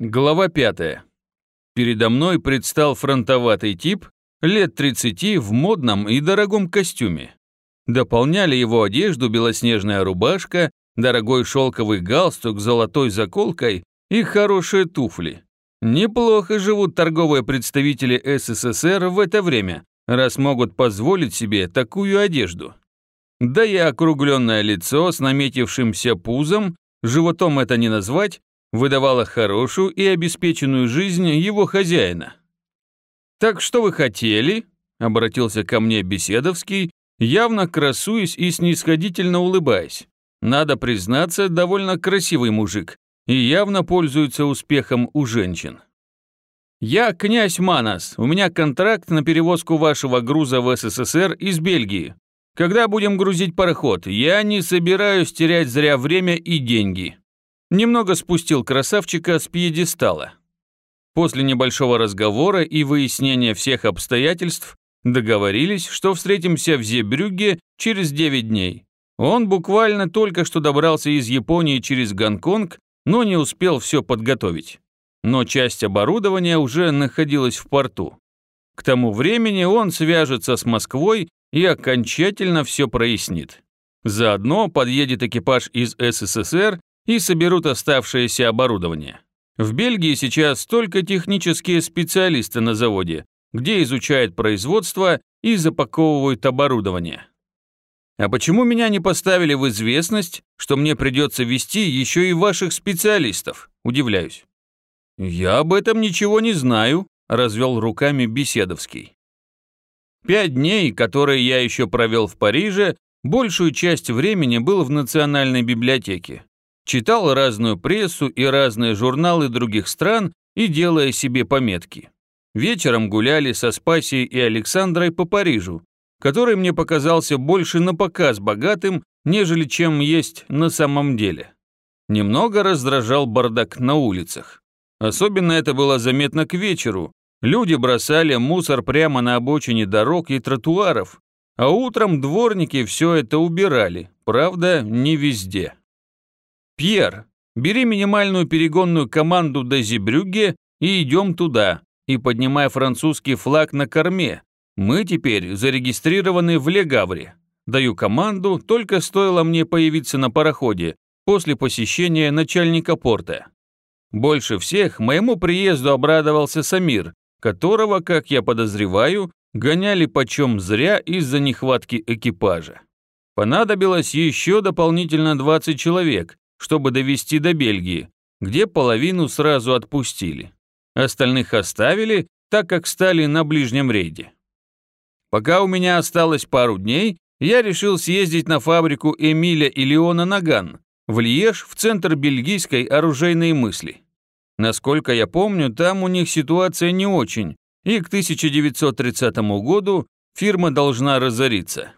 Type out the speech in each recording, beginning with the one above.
Глава 5. Передо мной предстал фронтоватый тип, лет 30 в модном и дорогом костюме. Дополняли его одежду белоснежная рубашка, дорогой шелковый галстук с золотой заколкой и хорошие туфли. Неплохо живут торговые представители СССР в это время, раз могут позволить себе такую одежду. Да и округленное лицо с наметившимся пузом, животом это не назвать, выдавала хорошую и обеспеченную жизнь его хозяина. «Так что вы хотели?» – обратился ко мне Беседовский, явно красуясь и снисходительно улыбаясь. Надо признаться, довольно красивый мужик и явно пользуется успехом у женщин. «Я князь Манас, у меня контракт на перевозку вашего груза в СССР из Бельгии. Когда будем грузить пароход, я не собираюсь терять зря время и деньги немного спустил красавчика с пьедестала. После небольшого разговора и выяснения всех обстоятельств договорились, что встретимся в Зебрюгге через 9 дней. Он буквально только что добрался из Японии через Гонконг, но не успел все подготовить. Но часть оборудования уже находилась в порту. К тому времени он свяжется с Москвой и окончательно все прояснит. Заодно подъедет экипаж из СССР и соберут оставшееся оборудование. В Бельгии сейчас только технические специалисты на заводе, где изучают производство и запаковывают оборудование. А почему меня не поставили в известность, что мне придется вести еще и ваших специалистов? Удивляюсь. Я об этом ничего не знаю, развел руками Беседовский. Пять дней, которые я еще провел в Париже, большую часть времени был в Национальной библиотеке читал разную прессу и разные журналы других стран и делая себе пометки. Вечером гуляли со Спасией и Александрой по Парижу, который мне показался больше на показ богатым, нежели чем есть на самом деле. Немного раздражал бардак на улицах. Особенно это было заметно к вечеру. Люди бросали мусор прямо на обочине дорог и тротуаров, а утром дворники все это убирали, правда, не везде. «Пьер, бери минимальную перегонную команду до Зебрюгге и идем туда, и поднимай французский флаг на корме. Мы теперь зарегистрированы в Легавре. Даю команду, только стоило мне появиться на пароходе после посещения начальника порта. Больше всех моему приезду обрадовался Самир, которого, как я подозреваю, гоняли почем зря из-за нехватки экипажа. Понадобилось еще дополнительно 20 человек, чтобы довести до Бельгии, где половину сразу отпустили. Остальных оставили, так как стали на ближнем рейде. Пока у меня осталось пару дней, я решил съездить на фабрику Эмиля и Леона Наган, в Льеж, в центр бельгийской оружейной мысли. Насколько я помню, там у них ситуация не очень, и к 1930 году фирма должна разориться.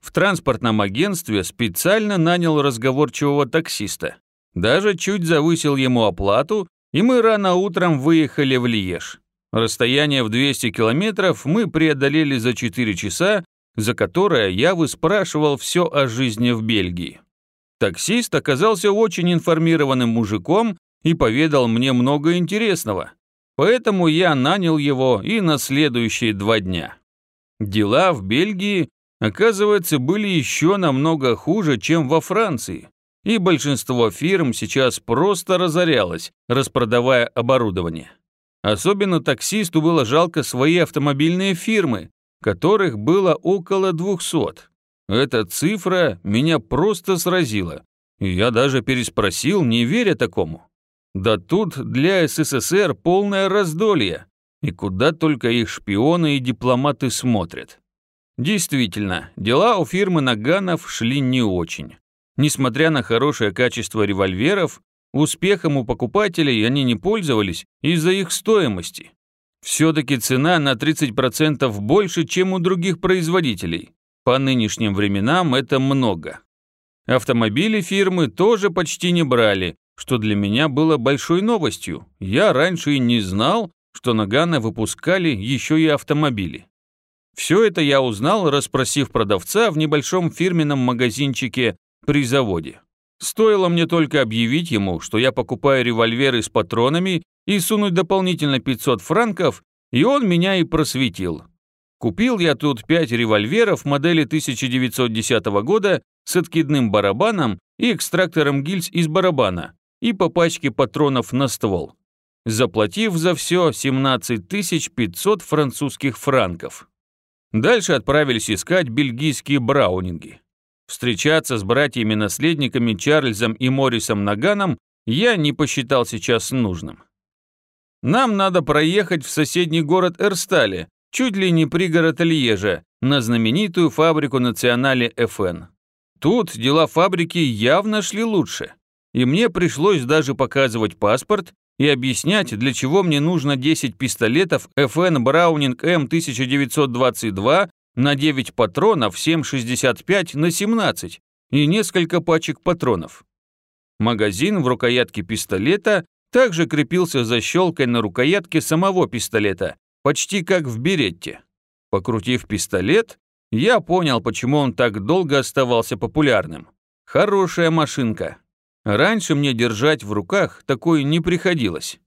В транспортном агентстве специально нанял разговорчивого таксиста. Даже чуть завысил ему оплату, и мы рано утром выехали в Лиеж. Расстояние в 200 километров мы преодолели за 4 часа, за которое я выспрашивал все о жизни в Бельгии. Таксист оказался очень информированным мужиком и поведал мне много интересного. Поэтому я нанял его и на следующие два дня. Дела в Бельгии оказывается, были еще намного хуже, чем во Франции, и большинство фирм сейчас просто разорялось, распродавая оборудование. Особенно таксисту было жалко свои автомобильные фирмы, которых было около 200. Эта цифра меня просто сразила, и я даже переспросил, не веря такому. Да тут для СССР полное раздолье, и куда только их шпионы и дипломаты смотрят. Действительно, дела у фирмы Наганов шли не очень. Несмотря на хорошее качество револьверов, успехом у покупателей они не пользовались из-за их стоимости. Все-таки цена на 30% больше, чем у других производителей. По нынешним временам это много. Автомобили фирмы тоже почти не брали, что для меня было большой новостью. Я раньше и не знал, что Наганы выпускали еще и автомобили. Все это я узнал, расспросив продавца в небольшом фирменном магазинчике при заводе. Стоило мне только объявить ему, что я покупаю револьверы с патронами и сунуть дополнительно 500 франков, и он меня и просветил. Купил я тут 5 револьверов модели 1910 года с откидным барабаном и экстрактором гильз из барабана и по пачке патронов на ствол, заплатив за все 17 500 французских франков. Дальше отправились искать бельгийские браунинги. Встречаться с братьями-наследниками Чарльзом и Моррисом Наганом я не посчитал сейчас нужным. Нам надо проехать в соседний город Эрстале, чуть ли не пригород Льежа, на знаменитую фабрику Национале ФН. Тут дела фабрики явно шли лучше, и мне пришлось даже показывать паспорт и объяснять, для чего мне нужно 10 пистолетов FN Браунинг М1922 на 9 патронов 7,65 на 17 и несколько пачек патронов. Магазин в рукоятке пистолета также крепился защелкой на рукоятке самого пистолета, почти как в беретте. Покрутив пистолет, я понял, почему он так долго оставался популярным. Хорошая машинка. Раньше мне держать в руках такой не приходилось.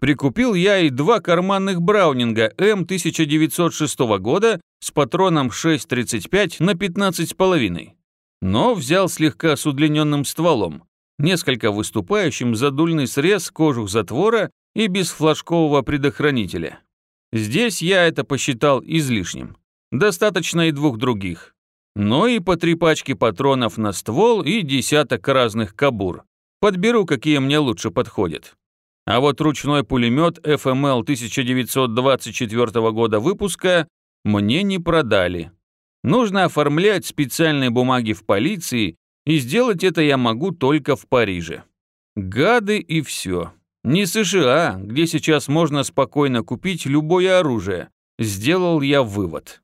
Прикупил я и два карманных Браунинга М1906 года с патроном 6,35 на 15,5. Но взял слегка с удлиненным стволом, несколько выступающим задульный срез кожух затвора и без флажкового предохранителя. Здесь я это посчитал излишним. Достаточно и двух других. Но и по три пачки патронов на ствол и десяток разных кабур. Подберу, какие мне лучше подходят. А вот ручной пулемет FML 1924 года выпуска мне не продали. Нужно оформлять специальные бумаги в полиции, и сделать это я могу только в Париже. Гады и все. Не США, где сейчас можно спокойно купить любое оружие. Сделал я вывод.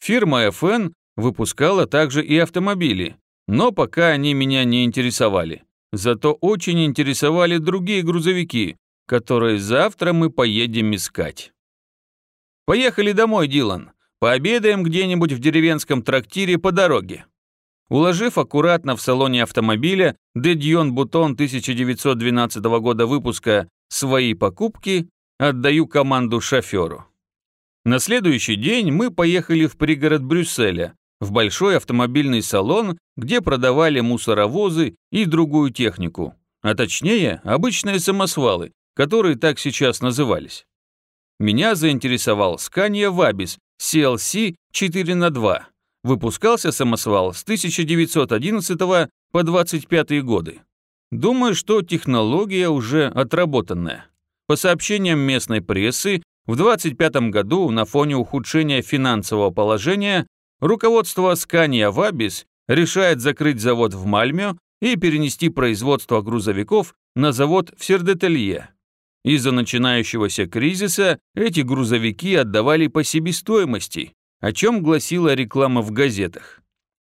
Фирма FN выпускала также и автомобили, но пока они меня не интересовали. Зато очень интересовали другие грузовики, которые завтра мы поедем искать. Поехали домой, Дилан. Пообедаем где-нибудь в деревенском трактире по дороге. Уложив аккуратно в салоне автомобиля Дедьон Бутон 1912 года выпуска свои покупки, отдаю команду шоферу. На следующий день мы поехали в пригород Брюсселя, в большой автомобильный салон, где продавали мусоровозы и другую технику, а точнее обычные самосвалы, которые так сейчас назывались. Меня заинтересовал Scania Vabis CLC 4 на 2. Выпускался самосвал с 1911 по 25 годы. Думаю, что технология уже отработанная. По сообщениям местной прессы, в 25 году на фоне ухудшения финансового положения руководство Scania Vabis решает закрыть завод в Мальме и перенести производство грузовиков на завод в Сердетелье. Из-за начинающегося кризиса эти грузовики отдавали по себестоимости, о чем гласила реклама в газетах.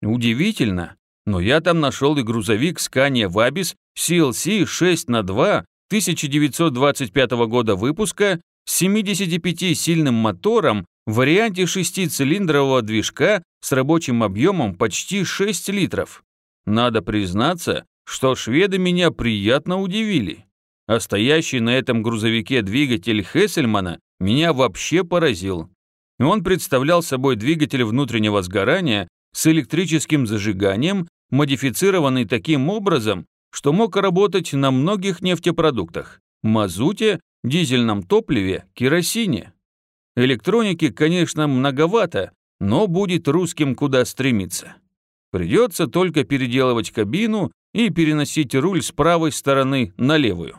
Удивительно, но я там нашел и грузовик Scania Vabis CLC 6 на 2 1925 года выпуска с 75-сильным мотором в варианте шестицилиндрового движка с рабочим объемом почти 6 литров. Надо признаться, что шведы меня приятно удивили. А стоящий на этом грузовике двигатель Хессельмана меня вообще поразил. Он представлял собой двигатель внутреннего сгорания с электрическим зажиганием, модифицированный таким образом, что мог работать на многих нефтепродуктах – мазуте, дизельном топливе, керосине. Электроники, конечно, многовато, но будет русским куда стремиться. Придется только переделывать кабину и переносить руль с правой стороны на левую.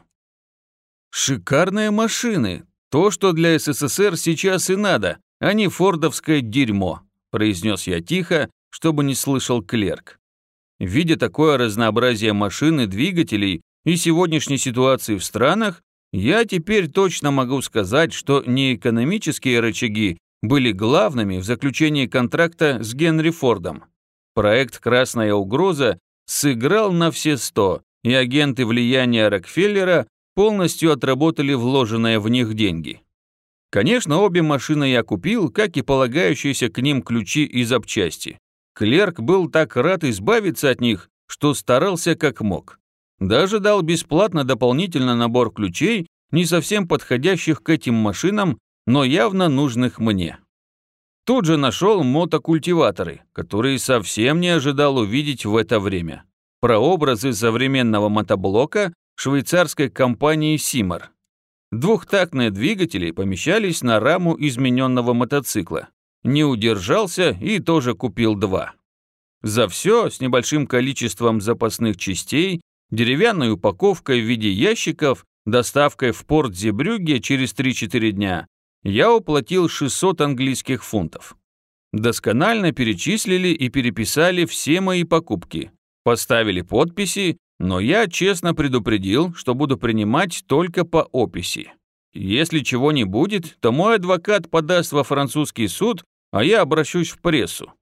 Шикарные машины. То, что для СССР сейчас и надо, а не фордовское дерьмо, произнес я тихо, чтобы не слышал клерк. Видя такое разнообразие машин и двигателей и сегодняшней ситуации в странах, я теперь точно могу сказать, что не экономические рычаги были главными в заключении контракта с Генри Фордом. Проект «Красная угроза» сыграл на все сто, и агенты влияния Рокфеллера полностью отработали вложенные в них деньги. Конечно, обе машины я купил, как и полагающиеся к ним ключи и запчасти. Клерк был так рад избавиться от них, что старался как мог. Даже дал бесплатно дополнительно набор ключей, не совсем подходящих к этим машинам, но явно нужных мне. Тут же нашел мотокультиваторы, которые совсем не ожидал увидеть в это время. Прообразы современного мотоблока швейцарской компании «Симар». Двухтактные двигатели помещались на раму измененного мотоцикла. Не удержался и тоже купил два. За все с небольшим количеством запасных частей, деревянной упаковкой в виде ящиков, доставкой в порт Зебрюге через 3-4 дня, я уплатил 600 английских фунтов. Досконально перечислили и переписали все мои покупки. Поставили подписи, но я честно предупредил, что буду принимать только по описи. Если чего не будет, то мой адвокат подаст во французский суд, а я обращусь в прессу.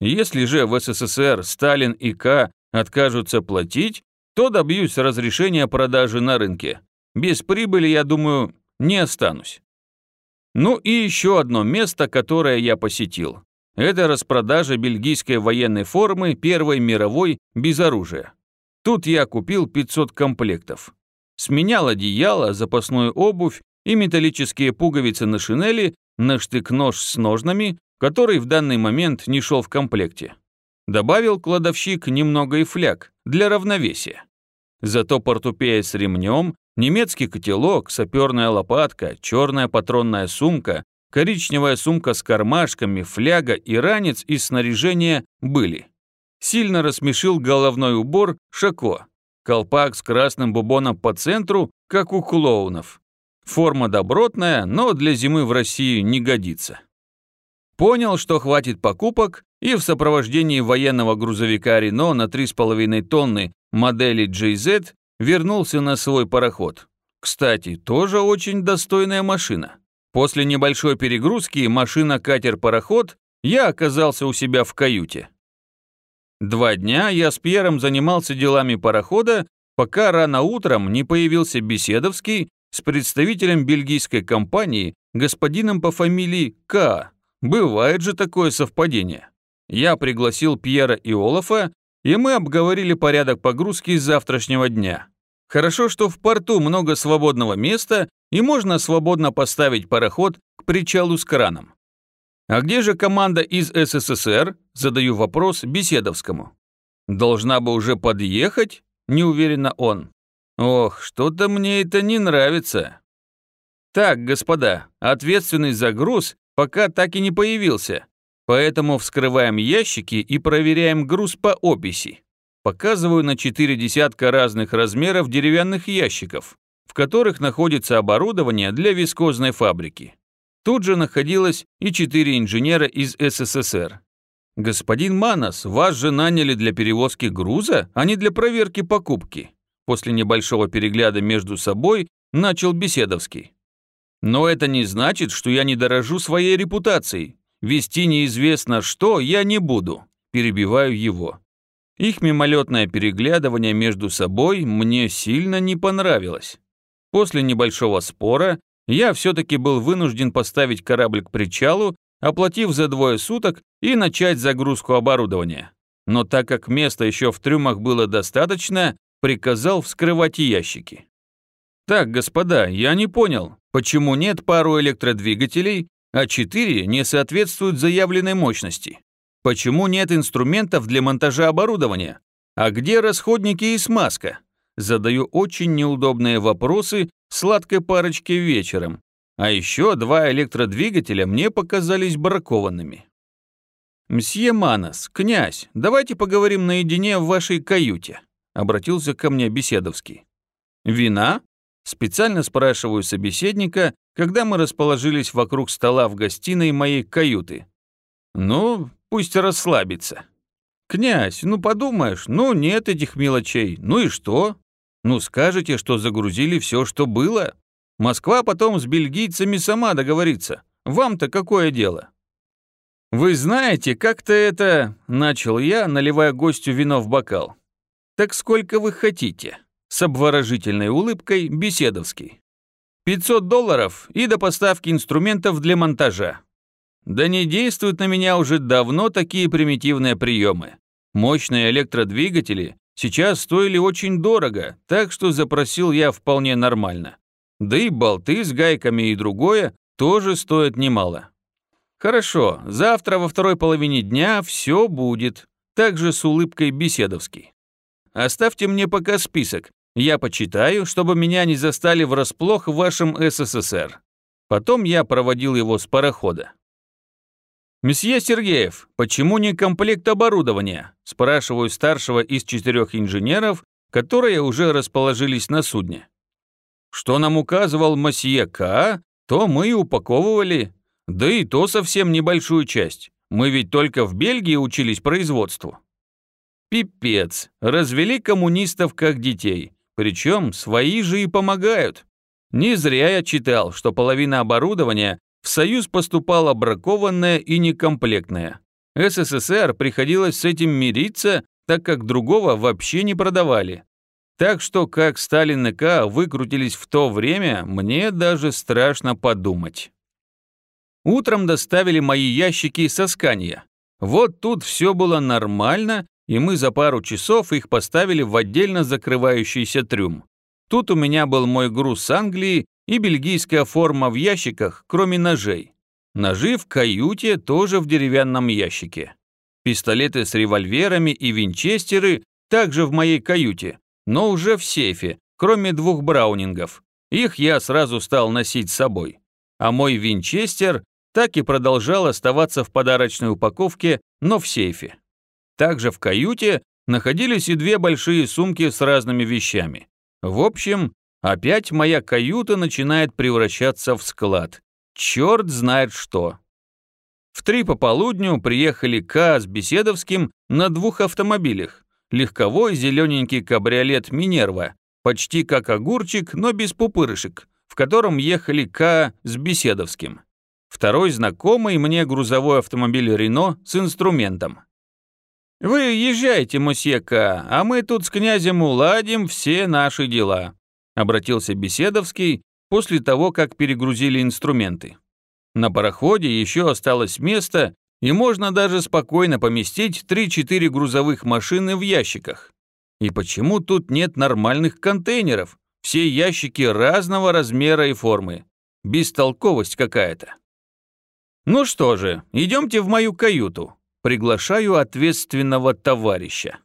Если же в СССР Сталин и К откажутся платить, то добьюсь разрешения продажи на рынке. Без прибыли, я думаю, не останусь. Ну и еще одно место, которое я посетил. Это распродажа бельгийской военной формы Первой мировой без оружия. Тут я купил 500 комплектов. Сменял одеяло, запасную обувь и металлические пуговицы на шинели на штык-нож с ножнами, который в данный момент не шел в комплекте. Добавил кладовщик немного и фляг для равновесия. Зато портупея с ремнем, немецкий котелок, саперная лопатка, черная патронная сумка, коричневая сумка с кармашками, фляга и ранец из снаряжения были. Сильно рассмешил головной убор Шако. Колпак с красным бубоном по центру, как у клоунов. Форма добротная, но для зимы в России не годится. Понял, что хватит покупок, и в сопровождении военного грузовика Рено на 3,5 тонны модели JZ вернулся на свой пароход. Кстати, тоже очень достойная машина. После небольшой перегрузки машина-катер-пароход я оказался у себя в каюте. Два дня я с Пьером занимался делами парохода, пока рано утром не появился Беседовский с представителем бельгийской компании, господином по фамилии К. Бывает же такое совпадение. Я пригласил Пьера и Олафа, и мы обговорили порядок погрузки завтрашнего дня. Хорошо, что в порту много свободного места, и можно свободно поставить пароход к причалу с краном. «А где же команда из СССР?» – задаю вопрос Беседовскому. «Должна бы уже подъехать?» – неуверенно он. «Ох, что-то мне это не нравится». «Так, господа, ответственный за груз пока так и не появился, поэтому вскрываем ящики и проверяем груз по описи. Показываю на четыре десятка разных размеров деревянных ящиков, в которых находится оборудование для вискозной фабрики. Тут же находилось и четыре инженера из СССР. «Господин Манас, вас же наняли для перевозки груза, а не для проверки покупки». После небольшого перегляда между собой начал Беседовский. «Но это не значит, что я не дорожу своей репутацией. Вести неизвестно что я не буду», – перебиваю его. Их мимолетное переглядывание между собой мне сильно не понравилось. После небольшого спора я все-таки был вынужден поставить корабль к причалу, оплатив за двое суток и начать загрузку оборудования. Но так как места еще в трюмах было достаточно, приказал вскрывать ящики. Так, господа, я не понял, почему нет пару электродвигателей, а четыре не соответствуют заявленной мощности? Почему нет инструментов для монтажа оборудования? А где расходники и смазка? Задаю очень неудобные вопросы сладкой парочке вечером, а еще два электродвигателя мне показались бракованными. «Мсье Манас, князь, давайте поговорим наедине в вашей каюте», обратился ко мне Беседовский. «Вина?» Специально спрашиваю собеседника, когда мы расположились вокруг стола в гостиной моей каюты. «Ну, пусть расслабится». «Князь, ну подумаешь, ну нет этих мелочей, ну и что? Ну, скажете, что загрузили все, что было. Москва потом с бельгийцами сама договорится. Вам-то какое дело? Вы знаете, как-то это... Начал я, наливая гостю вино в бокал. Так сколько вы хотите? С обворожительной улыбкой Беседовский. 500 долларов и до поставки инструментов для монтажа. Да не действуют на меня уже давно такие примитивные приемы. Мощные электродвигатели сейчас стоили очень дорого, так что запросил я вполне нормально. Да и болты с гайками и другое тоже стоят немало. Хорошо, завтра во второй половине дня все будет. Также с улыбкой Беседовский. Оставьте мне пока список. Я почитаю, чтобы меня не застали врасплох в вашем СССР. Потом я проводил его с парохода. «Месье Сергеев, почему не комплект оборудования?» спрашиваю старшего из четырех инженеров, которые уже расположились на судне. Что нам указывал месье К, то мы и упаковывали. Да и то совсем небольшую часть. Мы ведь только в Бельгии учились производству. Пипец, развели коммунистов как детей. Причем свои же и помогают. Не зря я читал, что половина оборудования в Союз поступало бракованное и некомплектное. СССР приходилось с этим мириться, так как другого вообще не продавали. Так что как Сталин и К выкрутились в то время, мне даже страшно подумать. Утром доставили мои ящики со Скания. Вот тут все было нормально, и мы за пару часов их поставили в отдельно закрывающийся трюм. Тут у меня был мой груз с Англии и бельгийская форма в ящиках, кроме ножей. Ножи в каюте тоже в деревянном ящике. Пистолеты с револьверами и винчестеры также в моей каюте, но уже в сейфе, кроме двух браунингов. Их я сразу стал носить с собой. А мой винчестер так и продолжал оставаться в подарочной упаковке, но в сейфе. Также в каюте находились и две большие сумки с разными вещами. В общем, Опять моя каюта начинает превращаться в склад. Черт знает что. В три пополудню приехали К с Беседовским на двух автомобилях. Легковой зелененький кабриолет «Минерва», почти как огурчик, но без пупырышек, в котором ехали К с Беседовским. Второй знакомый мне грузовой автомобиль «Рено» с инструментом. «Вы езжайте, мосье а мы тут с князем уладим все наши дела», обратился Беседовский после того, как перегрузили инструменты. На пароходе еще осталось место, и можно даже спокойно поместить 3-4 грузовых машины в ящиках. И почему тут нет нормальных контейнеров? Все ящики разного размера и формы. Бестолковость какая-то. Ну что же, идемте в мою каюту. Приглашаю ответственного товарища.